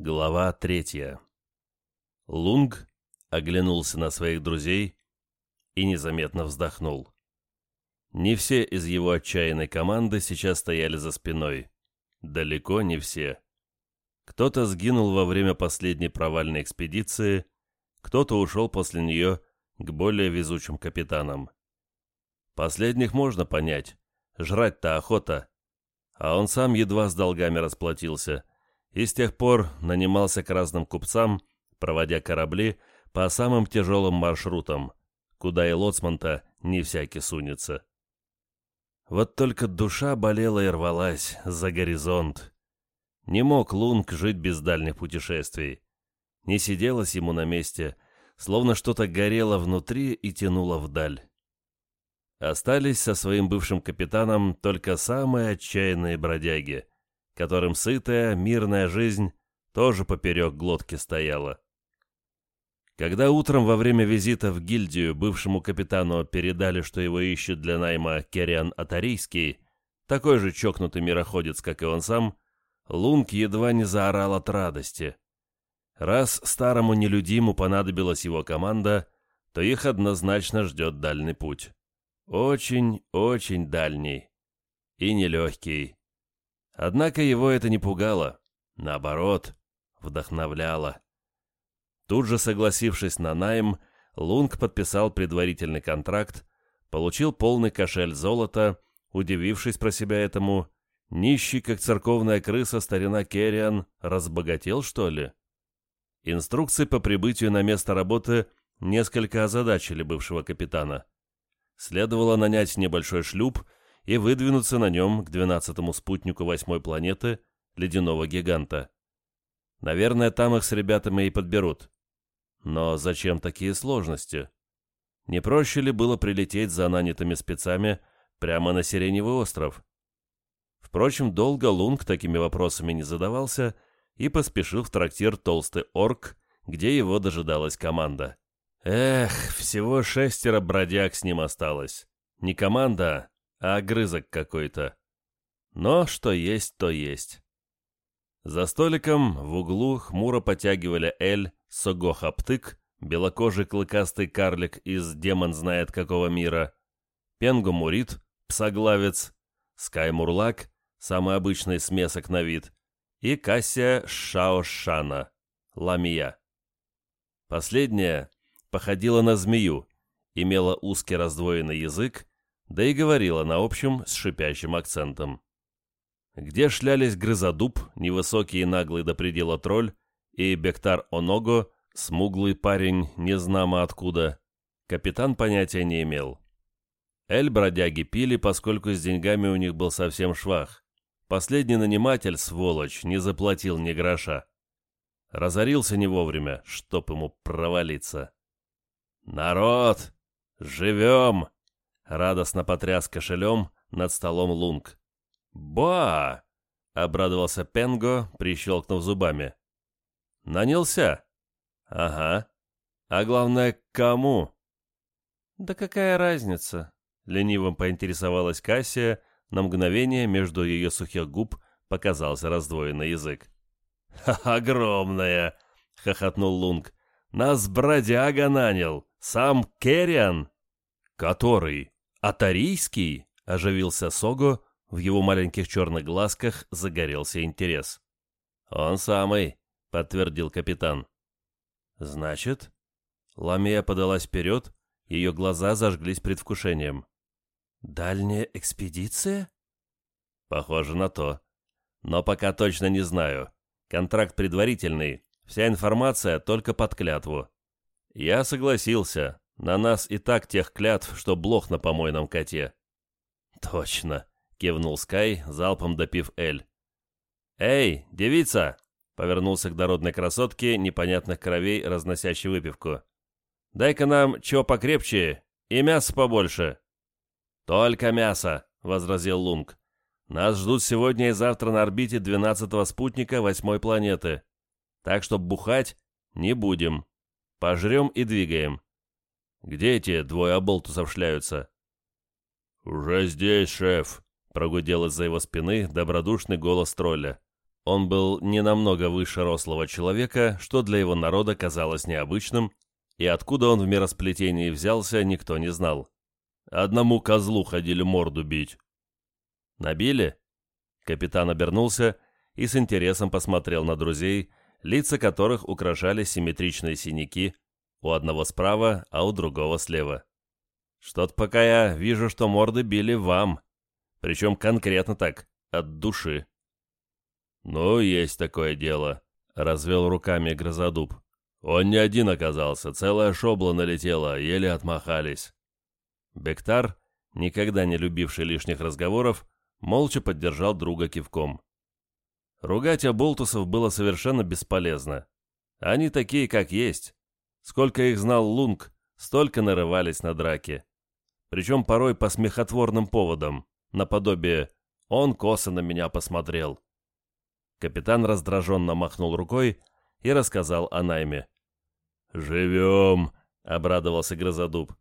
Глава третья. Лунг оглянулся на своих друзей и незаметно вздохнул. Не все из его отчаянной команды сейчас стояли за спиной. Далеко не все. Кто-то сгинул во время последней провальной экспедиции, кто-то ушел после нее к более везучим капитанам. Последних можно понять, жрать-то охота, а он сам едва с долгами расплатился – и с тех пор нанимался к разным купцам, проводя корабли по самым тяжелым маршрутам, куда и лоцман-то не всякий сунется. Вот только душа болела и рвалась за горизонт. Не мог Лунг жить без дальних путешествий. Не сиделось ему на месте, словно что-то горело внутри и тянуло вдаль. Остались со своим бывшим капитаном только самые отчаянные бродяги — которым сытая, мирная жизнь тоже поперек глотки стояла. Когда утром во время визита в гильдию бывшему капитану передали, что его ищет для найма Кериан Атарийский, такой же чокнутый мироходец, как и он сам, Лунг едва не заорал от радости. Раз старому нелюдиму понадобилась его команда, то их однозначно ждет дальний путь. Очень, очень дальний. И нелегкий. Однако его это не пугало, наоборот, вдохновляло. Тут же согласившись на найм, Лунг подписал предварительный контракт, получил полный кошель золота, удивившись про себя этому, нищий, как церковная крыса, старина Керриан, разбогател, что ли? Инструкции по прибытию на место работы несколько озадачили бывшего капитана. Следовало нанять небольшой шлюп и выдвинуться на нем к двенадцатому спутнику восьмой планеты, ледяного гиганта. Наверное, там их с ребятами и подберут. Но зачем такие сложности? Не проще ли было прилететь за нанятыми спецами прямо на Сиреневый остров? Впрочем, долго Лунг такими вопросами не задавался и поспешил в трактир «Толстый орк», где его дожидалась команда. Эх, всего шестеро бродяг с ним осталось. Не команда, а огрызок какой-то. Но что есть, то есть. За столиком в углу хмуро потягивали Эль, Согохаптык, белокожий клыкастый карлик из демон знает какого мира, Пенгу Мурит, псоглавец, Скай Мурлак, самый обычный смесок на вид, и Кассия Шаошана, ламия. Последняя походила на змею, имела узкий раздвоенный язык да и говорила на общем с шипящим акцентом. Где шлялись Грызодуб, невысокий и наглый до предела тролль, и Бектар Оного, смуглый парень, незнамо откуда, капитан понятия не имел. Эль бродяги пили, поскольку с деньгами у них был совсем швах. Последний наниматель, сволочь, не заплатил ни гроша. Разорился не вовремя, чтоб ему провалиться. «Народ! Живем!» Радостно потряс кошелем над столом Лунг. «Ба!» — обрадовался Пенго, прищелкнув зубами. «Нанялся?» «Ага. А главное, кому?» «Да какая разница?» — ленивым поинтересовалась Кассия, на мгновение между ее сухих губ показался раздвоенный язык. «Ха, огромная!» — хохотнул Лунг. «Нас бродяга нанял! Сам Керриан!» «Который?» «Атарийский?» — оживился Сого, в его маленьких черных глазках загорелся интерес. «Он самый», — подтвердил капитан. «Значит?» Ламия подалась вперед, ее глаза зажглись предвкушением. «Дальняя экспедиция?» «Похоже на то. Но пока точно не знаю. Контракт предварительный, вся информация только под клятву. Я согласился, на нас и так тех клятв, что блох на помойном коте». «Точно», — кивнул Скай, залпом допив Эль. «Эй, девица!» — повернулся к дородной красотке непонятных кровей, разносящей выпивку. «Дай-ка нам чего покрепче и мяса побольше». «Только мясо», — возразил Лунг. «Нас ждут сегодня и завтра на орбите двенадцатого спутника восьмой планеты. Так что бухать не будем. Пожрем и двигаем. Где эти двое оболтусов шляются?» «Уже здесь, шеф», — прогудел из-за его спины добродушный голос тролля. Он был не намного выше рослого человека, что для его народа казалось необычным, и откуда он в миросплетении взялся, никто не знал. Одному козлу ходили морду бить. «Набили?» Капитан обернулся и с интересом посмотрел на друзей, лица которых украшали симметричные синяки, у одного справа, а у другого слева. «Что-то пока я вижу, что морды били вам, причем конкретно так, от души». «Ну, есть такое дело», — развел руками Грозодуб. «Он не один оказался, целая шобла налетела, еле отмахались». Бектар, никогда не любивший лишних разговоров, молча поддержал друга кивком. Ругать оболтусов было совершенно бесполезно. Они такие, как есть. Сколько их знал Лунг, столько нарывались на драки. Причем порой по смехотворным поводам, наподобие «он косо на меня посмотрел». Капитан раздраженно махнул рукой и рассказал о найме. «Живем», — обрадовался Грозодуб.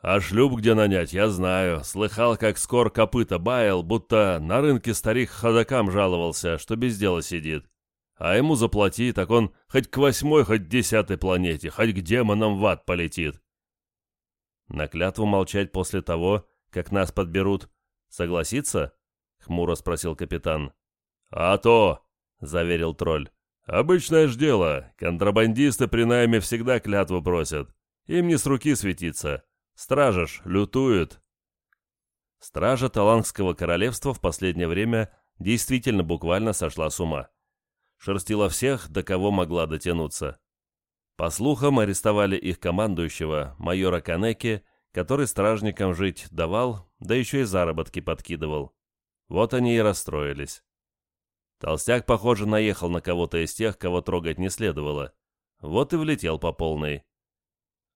«А шлюп где нанять, я знаю. Слыхал, как скор копыта баял, будто на рынке старик ходокам жаловался, что без дела сидит. А ему заплати, так он хоть к восьмой, хоть к десятой планете, хоть к демонам в ад полетит». На клятву молчать после того, как нас подберут, согласится? — хмуро спросил капитан. «А то!» — заверил тролль. «Обычное ж дело. Контрабандисты при найме всегда клятву просят. Им не с руки светиться. Стража ж лютует». Стража Талангского королевства в последнее время действительно буквально сошла с ума. Шерстила всех, до кого могла дотянуться. По слухам, арестовали их командующего, майора Канеки, который стражникам жить давал, да еще и заработки подкидывал. Вот они и расстроились. Толстяк, похоже, наехал на кого-то из тех, кого трогать не следовало. Вот и влетел по полной.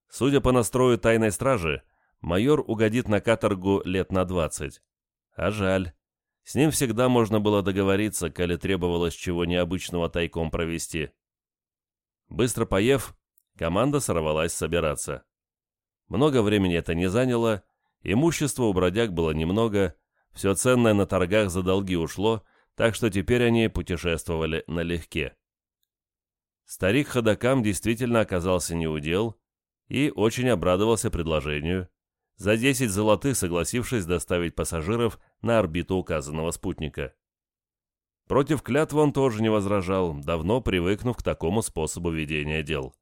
Судя по настрою тайной стражи, майор угодит на каторгу лет на двадцать. А жаль. С ним всегда можно было договориться, коли требовалось чего необычного тайком провести. Быстро поев, команда сорвалась собираться. Много времени это не заняло, имущества у бродяг было немного, все ценное на торгах за долги ушло, так что теперь они путешествовали налегке. Старик ходокам действительно оказался неудел и очень обрадовался предложению, за 10 золотых согласившись доставить пассажиров на орбиту указанного спутника. Против клятвы он тоже не возражал, давно привыкнув к такому способу ведения дел.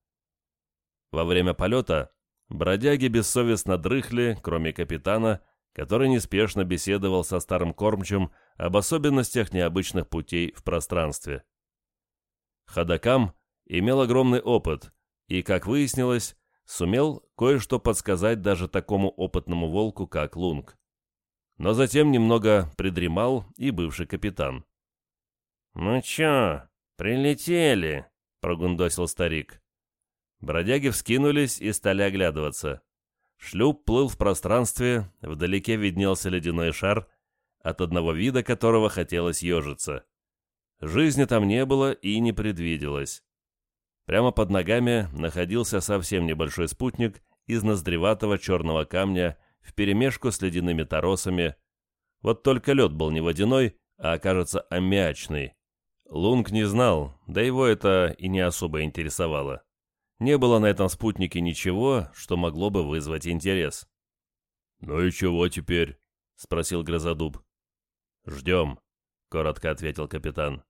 Во время полета бродяги бессовестно дрыхли, кроме капитана, который неспешно беседовал со старым кормчем об особенностях необычных путей в пространстве. Ходокам имел огромный опыт и, как выяснилось, сумел кое-что подсказать даже такому опытному волку, как Лунг. Но затем немного придремал и бывший капитан. «Ну чё, прилетели?» — прогундосил старик. Бродяги вскинулись и стали оглядываться. Шлюп плыл в пространстве, вдалеке виднелся ледяной шар, от одного вида которого хотелось ежиться. Жизни там не было и не предвиделось. Прямо под ногами находился совсем небольшой спутник из ноздреватого черного камня вперемешку с ледяными торосами. Вот только лед был не водяной, а, кажется, аммиачный. Лунг не знал, да его это и не особо интересовало. Не было на этом спутнике ничего, что могло бы вызвать интерес. «Ну и чего теперь?» — спросил Грозодуб. «Ждем», — коротко ответил капитан.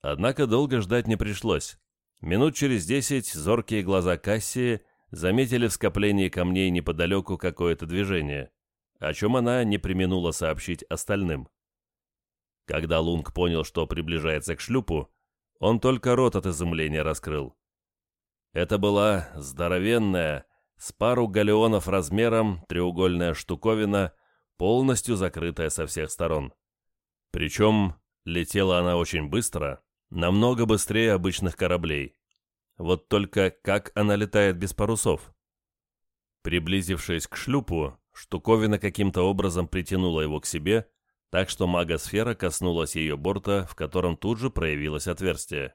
Однако долго ждать не пришлось. Минут через десять зоркие глаза Кассии заметили в скоплении камней неподалеку какое-то движение, о чем она не применула сообщить остальным. Когда Лунг понял, что приближается к шлюпу, он только рот от изумления раскрыл. Это была здоровенная, с пару галеонов размером, треугольная штуковина — полностью закрытая со всех сторон. Причем летела она очень быстро, намного быстрее обычных кораблей. Вот только как она летает без парусов? Приблизившись к шлюпу, штуковина каким-то образом притянула его к себе, так что магосфера коснулась ее борта, в котором тут же проявилось отверстие.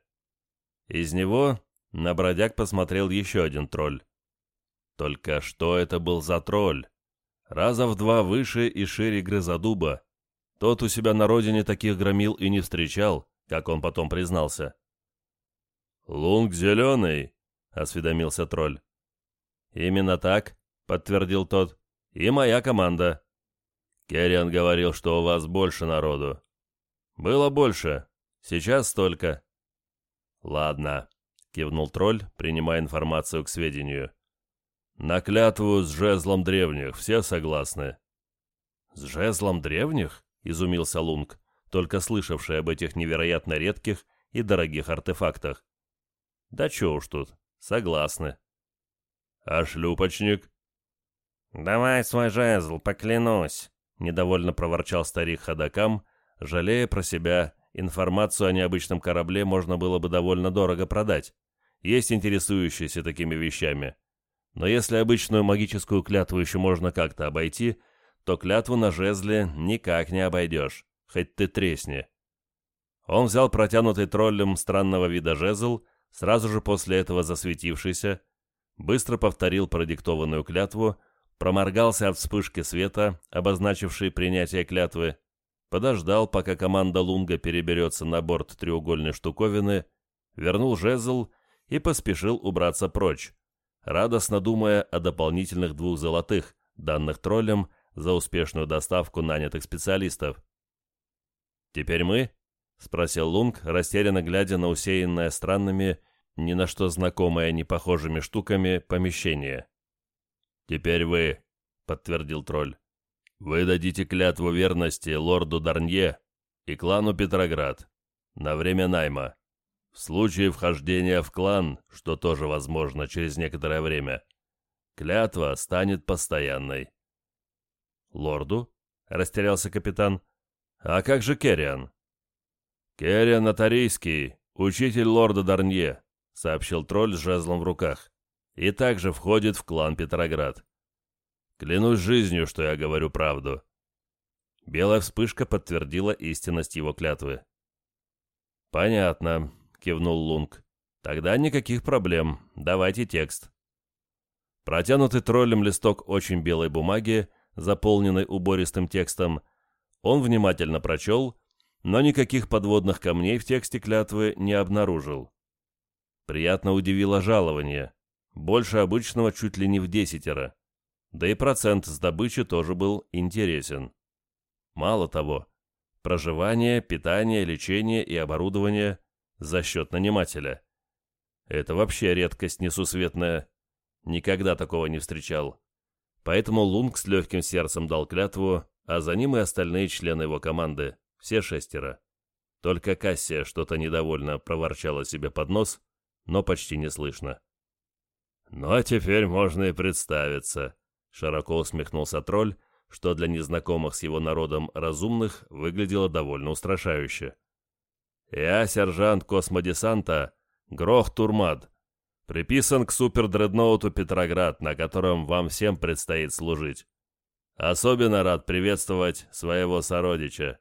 Из него на бродяг посмотрел еще один тролль. Только что это был за тролль? раза в два выше и шире грызодуба. Тот у себя на родине таких громил и не встречал, как он потом признался. «Лунг зеленый», — осведомился тролль. «Именно так», — подтвердил тот, — «и моя команда». Керриан говорил, что у вас больше народу. Было больше, сейчас столько. Ладно, кивнул тролль, принимая информацию к сведению. На клятву с жезлом древних все согласны. С жезлом древних? Изумился Лунг, только слышавший об этих невероятно редких и дорогих артефактах. Да чё уж тут, согласны. А шлюпочник? «Давай свой жезл, поклянусь», — недовольно проворчал старик ходокам, жалея про себя, информацию о необычном корабле можно было бы довольно дорого продать. Есть интересующиеся такими вещами. Но если обычную магическую клятву еще можно как-то обойти, то клятву на жезле никак не обойдешь, хоть ты тресни. Он взял протянутый троллем странного вида жезл, сразу же после этого засветившийся, быстро повторил продиктованную клятву, проморгался от вспышки света, обозначившей принятие клятвы, подождал, пока команда Лунга переберется на борт треугольной штуковины, вернул жезл и поспешил убраться прочь, радостно думая о дополнительных двух золотых, данных троллем за успешную доставку нанятых специалистов. «Теперь мы?» — спросил Лунг, растерянно глядя на усеянное странными, ни на что знакомое непохожими штуками помещение. «Теперь вы», — подтвердил тролль. «Вы дадите клятву верности лорду Дарнье и клану Петроград на время найма. В случае вхождения в клан, что тоже возможно через некоторое время, клятва станет постоянной». «Лорду?» — растерялся капитан. «А как же Керриан?» «Керриан Атарийский, учитель лорда Дарнье», — сообщил тролль с жезлом в руках и также входит в клан Петроград. Клянусь жизнью, что я говорю правду. Белая вспышка подтвердила истинность его клятвы. «Понятно», — кивнул Лунг. «Тогда никаких проблем. Давайте текст». Протянутый троллем листок очень белой бумаги, заполненный убористым текстом, он внимательно прочел, но никаких подводных камней в тексте клятвы не обнаружил. Приятно удивило жалование больше обычного чуть ли не в десятеро. Да и процент с добычи тоже был интересен. Мало того, проживание, питание, лечение и оборудование за счет нанимателя. Это вообще редкость несусветная. Никогда такого не встречал. Поэтому Лунг с легким сердцем дал клятву, а за ним и остальные члены его команды, все шестеро. Только Кассия что-то недовольно проворчала себе под нос, но почти не слышно. «Ну а теперь можно и представиться», — широко усмехнулся тролль, что для незнакомых с его народом разумных выглядело довольно устрашающе. «Я сержант космодесанта Грох Турмад, приписан к супердредноуту Петроград, на котором вам всем предстоит служить. Особенно рад приветствовать своего сородича».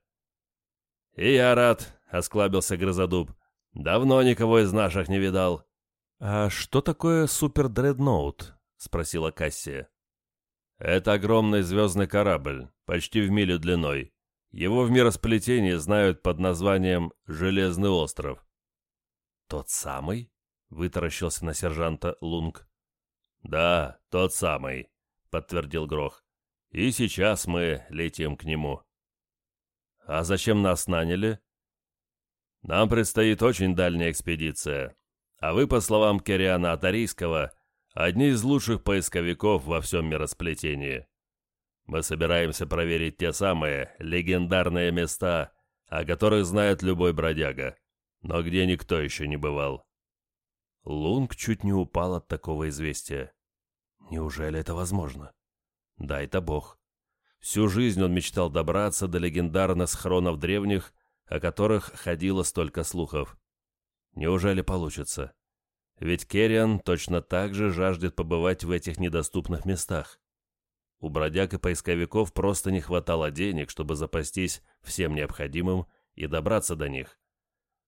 «И я рад», — осклабился Грозодуб. «Давно никого из наших не видал». «А что такое супердредноут?» — спросила Кассия. «Это огромный звездный корабль, почти в милю длиной. Его в миросплетении знают под названием «Железный остров». «Тот самый?» — вытаращился на сержанта Лунг. «Да, тот самый», — подтвердил Грох. «И сейчас мы летим к нему». «А зачем нас наняли?» «Нам предстоит очень дальняя экспедиция. А вы, по словам Кериана Атарийского, одни из лучших поисковиков во всем миросплетении. Мы собираемся проверить те самые легендарные места, о которых знает любой бродяга, но где никто еще не бывал. Лунг чуть не упал от такого известия. Неужели это возможно? Дай-то бог. Всю жизнь он мечтал добраться до легендарных схронов древних, о которых ходило столько слухов. Неужели получится? Ведь Керриан точно так же жаждет побывать в этих недоступных местах. У бродяг и поисковиков просто не хватало денег, чтобы запастись всем необходимым и добраться до них.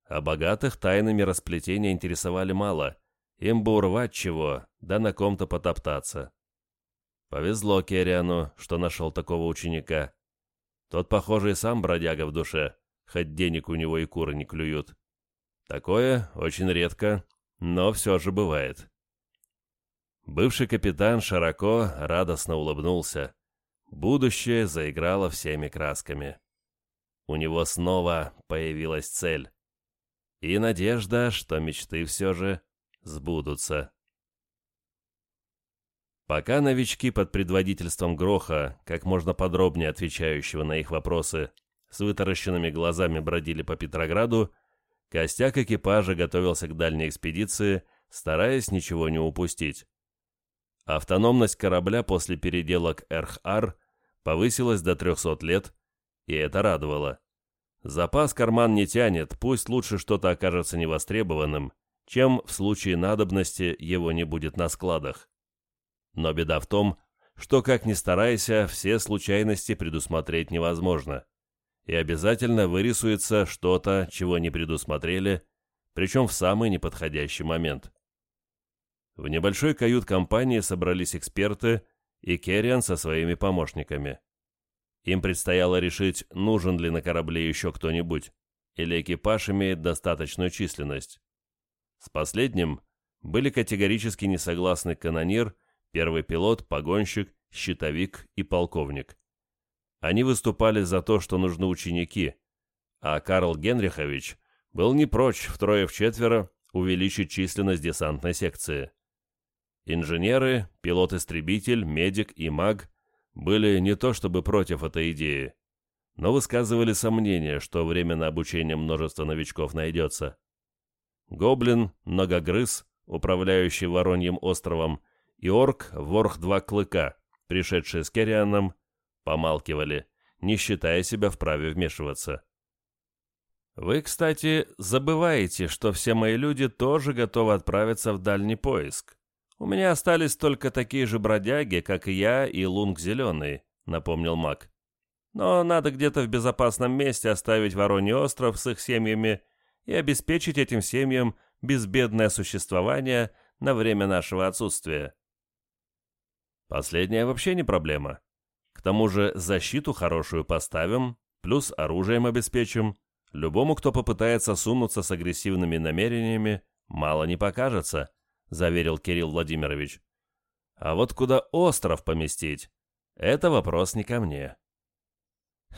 А богатых тайнами расплетения интересовали мало. Им бы урвать чего, да на ком-то потоптаться. Повезло Керриану, что нашел такого ученика. Тот, похоже, и сам бродяга в душе, хоть денег у него и куры не клюют. Такое очень редко, но все же бывает. Бывший капитан широко, радостно улыбнулся. Будущее заиграло всеми красками. У него снова появилась цель. И надежда, что мечты все же сбудутся. Пока новички под предводительством Гроха, как можно подробнее отвечающего на их вопросы, с вытаращенными глазами бродили по Петрограду, костяк экипажа готовился к дальней экспедиции, стараясь ничего не упустить. Автономность корабля после переделок РХАР повысилась до 300 лет, и это радовало. Запас карман не тянет, пусть лучше что-то окажется невостребованным, чем в случае надобности его не будет на складах. Но беда в том, что, как ни старайся, все случайности предусмотреть невозможно. И обязательно вырисуется что-то, чего не предусмотрели, причем в самый неподходящий момент. В небольшой кают-компании собрались эксперты и Керриан со своими помощниками. Им предстояло решить, нужен ли на корабле еще кто-нибудь, или экипаж имеет достаточную численность. С последним были категорически не согласны канонир первый пилот, погонщик, щитовик и полковник. Они выступали за то, что нужны ученики, а Карл Генрихович был не прочь втрое-вчетверо увеличить численность десантной секции. Инженеры, пилот-истребитель, медик и маг были не то чтобы против этой идеи, но высказывали сомнение, что время на обучение множества новичков найдется. Гоблин, Многогрыз, управляющий Вороньим островом, и орк Ворх Два Клыка, пришедшие с Керрианом, помалкивали, не считая себя вправе вмешиваться. «Вы, кстати, забываете, что все мои люди тоже готовы отправиться в дальний поиск. У меня остались только такие же бродяги, как и я и Лунг Зеленый», — напомнил маг. «Но надо где-то в безопасном месте оставить Вороний остров с их семьями и обеспечить этим семьям безбедное существование на время нашего отсутствия. Последняя вообще не проблема. К тому же защиту хорошую поставим, плюс оружием обеспечим. Любому, кто попытается сунуться с агрессивными намерениями, мало не покажется, заверил Кирилл Владимирович. А вот куда остров поместить, это вопрос не ко мне.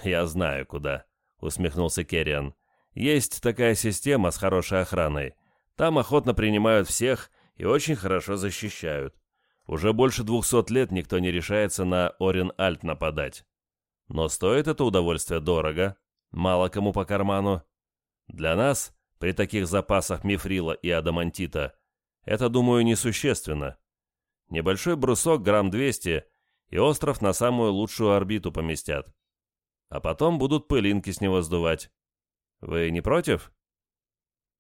Я знаю куда, усмехнулся Керриан. Есть такая система с хорошей охраной. Там охотно принимают всех и очень хорошо защищают. Уже больше двухсот лет никто не решается на Орин-Альт нападать. Но стоит это удовольствие дорого, мало кому по карману. Для нас, при таких запасах мифрила и адамантита, это, думаю, несущественно. Небольшой брусок, грамм 200, и остров на самую лучшую орбиту поместят. А потом будут пылинки с него сдувать. Вы не против?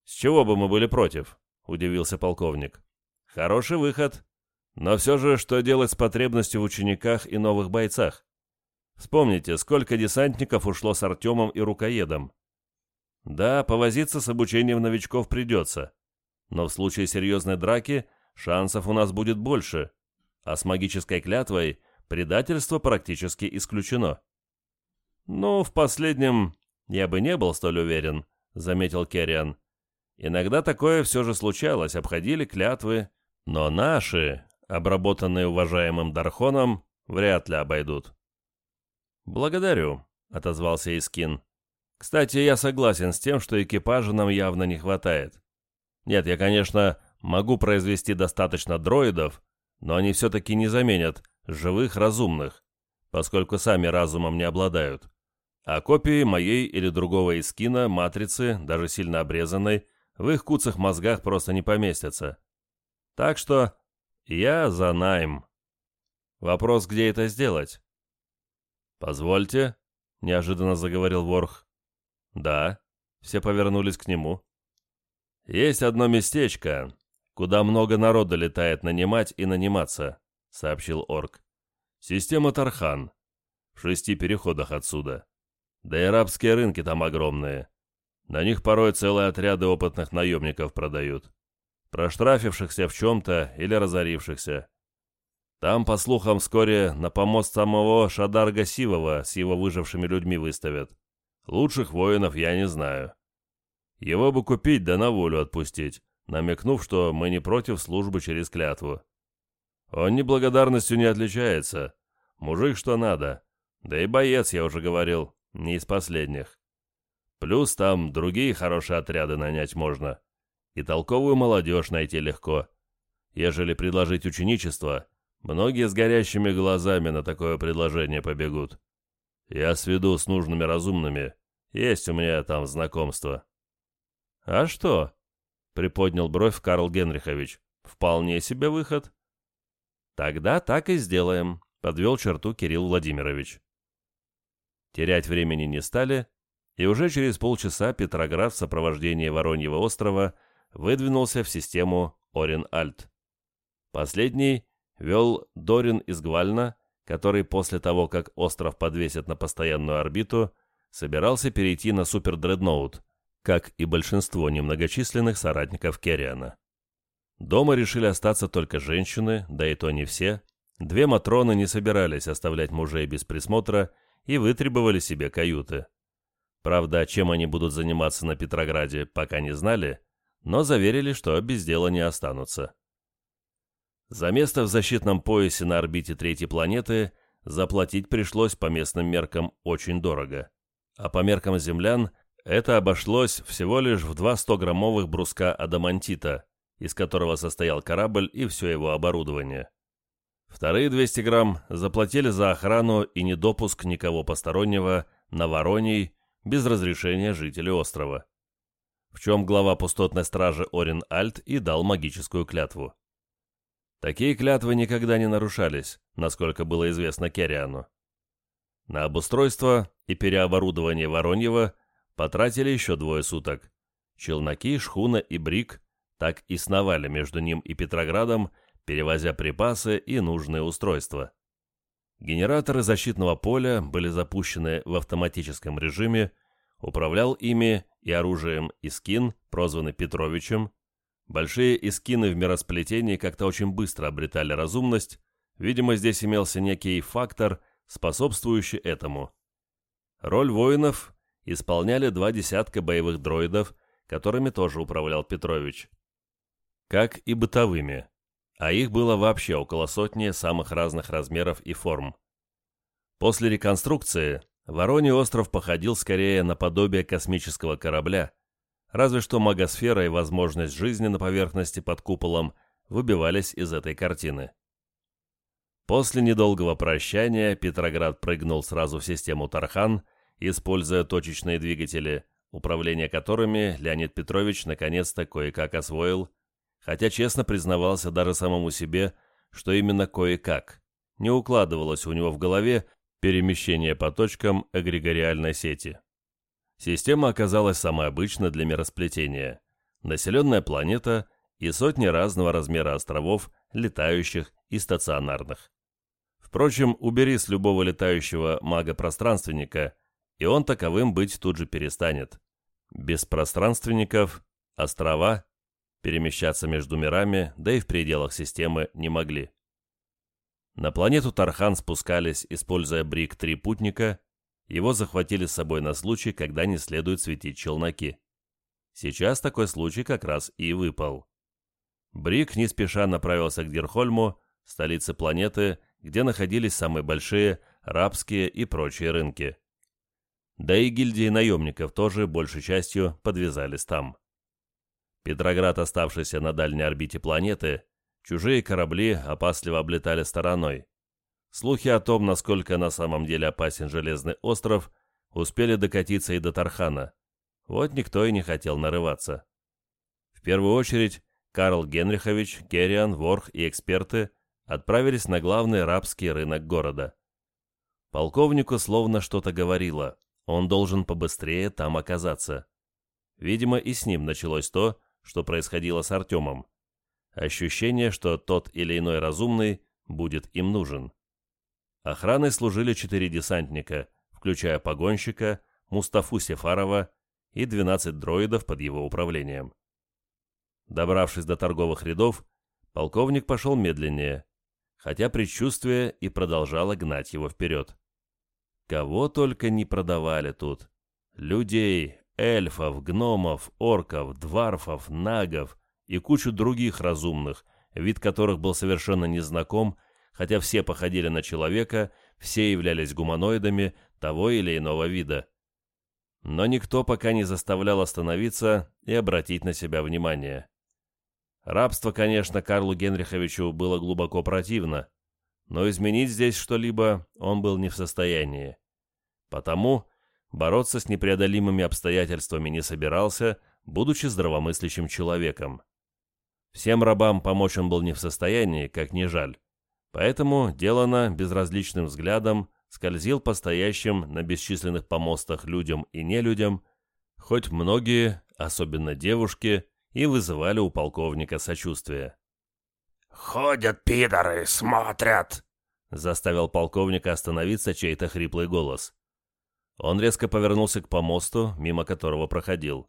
С чего бы мы были против? Удивился полковник. Хороший выход. Но все же, что делать с потребностью в учениках и новых бойцах? Вспомните, сколько десантников ушло с Артемом и Рукоедом. Да, повозиться с обучением новичков придется. Но в случае серьезной драки шансов у нас будет больше, а с магической клятвой предательство практически исключено. «Ну, в последнем я бы не был столь уверен», — заметил Керриан. «Иногда такое все же случалось, обходили клятвы, но наши, обработанные уважаемым Дархоном, вряд ли обойдут. «Благодарю», — отозвался Искин. «Кстати, я согласен с тем, что экипажа нам явно не хватает. Нет, я, конечно, могу произвести достаточно дроидов, но они все-таки не заменят живых разумных, поскольку сами разумом не обладают. А копии моей или другого Искина, матрицы, даже сильно обрезанной, в их куцах мозгах просто не поместятся. Так что я за найм. Вопрос, где это сделать? Позвольте, неожиданно заговорил Ворх. Да, все повернулись к нему. Есть одно местечко, куда много народа летает нанимать и наниматься, сообщил Орк. Система Тархан. В шести переходах отсюда. Да и арабские рынки там огромные. На них порой целые отряды опытных наемников продают проштрафившихся в чем-то или разорившихся. Там, по слухам, вскоре на помост самого Шадарга Сивова с его выжившими людьми выставят. Лучших воинов я не знаю. Его бы купить да на волю отпустить, намекнув, что мы не против службы через клятву. Он неблагодарностью не отличается. Мужик что надо. Да и боец, я уже говорил, не из последних. Плюс там другие хорошие отряды нанять можно. И толковую молодежь найти легко. Ежели предложить ученичество, многие с горящими глазами на такое предложение побегут. Я сведу с нужными разумными. Есть у меня там знакомство. «А что?» — приподнял бровь Карл Генрихович. «Вполне себе выход». «Тогда так и сделаем», — подвел черту Кирилл Владимирович. Терять времени не стали, и уже через полчаса Петроград в сопровождении Вороньего острова выдвинулся в систему Орин-Альт. Последний вел Дорин из Гвальна, который после того, как остров подвесят на постоянную орбиту, собирался перейти на супердредноут, как и большинство немногочисленных соратников Керриана. Дома решили остаться только женщины, да и то не все. Две Матроны не собирались оставлять мужей без присмотра и вытребовали себе каюты. Правда, чем они будут заниматься на Петрограде, пока не знали, но заверили, что без дела не останутся. За место в защитном поясе на орбите третьей планеты заплатить пришлось по местным меркам очень дорого, а по меркам землян это обошлось всего лишь в два 100-граммовых бруска адамантита, из которого состоял корабль и все его оборудование. Вторые 200 грамм заплатили за охрану и недопуск никого постороннего на Вороний без разрешения жителей острова. В чем глава пустотной стражи Орин Альт и дал магическую клятву. Такие клятвы никогда не нарушались, насколько было известно Керриану. На обустройство и переоборудование Вороньева потратили еще двое суток. Челноки, шхуна и брик так и сновали между ним и Петроградом, перевозя припасы и нужные устройства. Генераторы защитного поля были запущены в автоматическом режиме, управлял ими и оружием Искин, прозванный Петровичем. Большие Искины в миросплетении как-то очень быстро обретали разумность, видимо, здесь имелся некий фактор, способствующий этому. Роль воинов исполняли два десятка боевых дроидов, которыми тоже управлял Петрович. Как и бытовыми, а их было вообще около сотни самых разных размеров и форм. После реконструкции Вороний остров походил скорее на подобие космического корабля, разве что магосфера и возможность жизни на поверхности под куполом выбивались из этой картины. После недолгого прощания Петроград прыгнул сразу в систему Тархан – используя точечные двигатели, управление которыми Леонид Петрович наконец-то кое-как освоил, хотя честно признавался даже самому себе, что именно кое-как. Не укладывалось у него в голове перемещение по точкам эгрегориальной сети. Система оказалась самой обычной для миросплетения. Населенная планета и сотни разного размера островов, летающих и стационарных. Впрочем, убери с любого летающего мага-пространственника и он таковым быть тут же перестанет. Без пространственников острова перемещаться между мирами, да и в пределах системы не могли. На планету Тархан спускались, используя брик три путника, его захватили с собой на случай, когда не следует светить челноки. Сейчас такой случай как раз и выпал. Брик не спеша направился к Герхольму, столице планеты, где находились самые большие рабские и прочие рынки. Да и гильдии наемников тоже большей частью подвязались там. Петроград, оставшийся на дальней орбите планеты, чужие корабли опасливо облетали стороной. Слухи о том, насколько на самом деле опасен Железный остров, успели докатиться и до Тархана. Вот никто и не хотел нарываться. В первую очередь, Карл Генрихович, Керриан, Ворх и эксперты отправились на главный рабский рынок города. Полковнику словно что-то говорило. Он должен побыстрее там оказаться. Видимо, и с ним началось то, что происходило с Артемом. Ощущение, что тот или иной разумный будет им нужен. Охраной служили четыре десантника, включая погонщика, Мустафу Сефарова и 12 дроидов под его управлением. Добравшись до торговых рядов, полковник пошел медленнее, хотя предчувствие и продолжало гнать его вперед. Кого только не продавали тут. Людей, эльфов, гномов, орков, дварфов, нагов и кучу других разумных, вид которых был совершенно незнаком, хотя все походили на человека, все являлись гуманоидами того или иного вида. Но никто пока не заставлял остановиться и обратить на себя внимание. Рабство, конечно, Карлу Генриховичу было глубоко противно, но изменить здесь что-либо он был не в состоянии. Потому бороться с непреодолимыми обстоятельствами не собирался, будучи здравомыслящим человеком. Всем рабам помочь он был не в состоянии, как ни жаль. Поэтому, делано безразличным взглядом, скользил по стоящим на бесчисленных помостах людям и нелюдям, хоть многие, особенно девушки, и вызывали у полковника сочувствие. «Ходят пидоры, смотрят!» заставил полковника остановиться чей-то хриплый голос. Он резко повернулся к помосту, мимо которого проходил.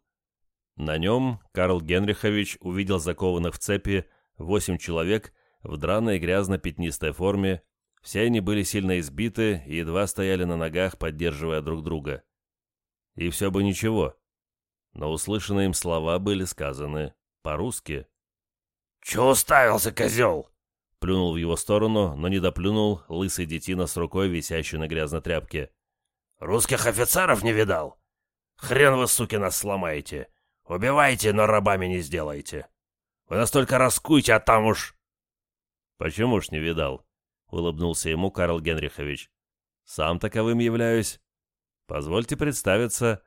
На нем Карл Генрихович увидел закованных в цепи восемь человек в драной грязно-пятнистой форме, все они были сильно избиты и едва стояли на ногах, поддерживая друг друга. И все бы ничего, но услышанные им слова были сказаны по-русски. «Че уставился, козел?» Плюнул в его сторону, но не доплюнул лысый детина с рукой, висящей на грязной тряпке. «Русских офицеров не видал? Хрен вы, суки, нас сломаете. Убивайте, но рабами не сделайте. Вы настолько раскуйте, а там уж...» «Почему ж не видал?» — улыбнулся ему Карл Генрихович. «Сам таковым являюсь. Позвольте представиться,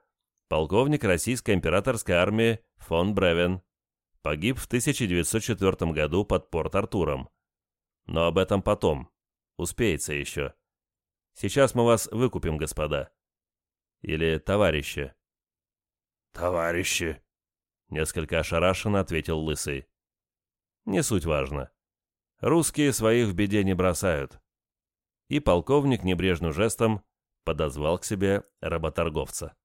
полковник Российской императорской армии фон Бревен. Погиб в 1904 году под Порт-Артуром. Но об этом потом. Успеется еще. Сейчас мы вас выкупим, господа. Или товарищи. Товарищи. Несколько ошарашенно ответил Лысый. Не суть важно. Русские своих в беде не бросают. И полковник небрежным жестом подозвал к себе работорговца.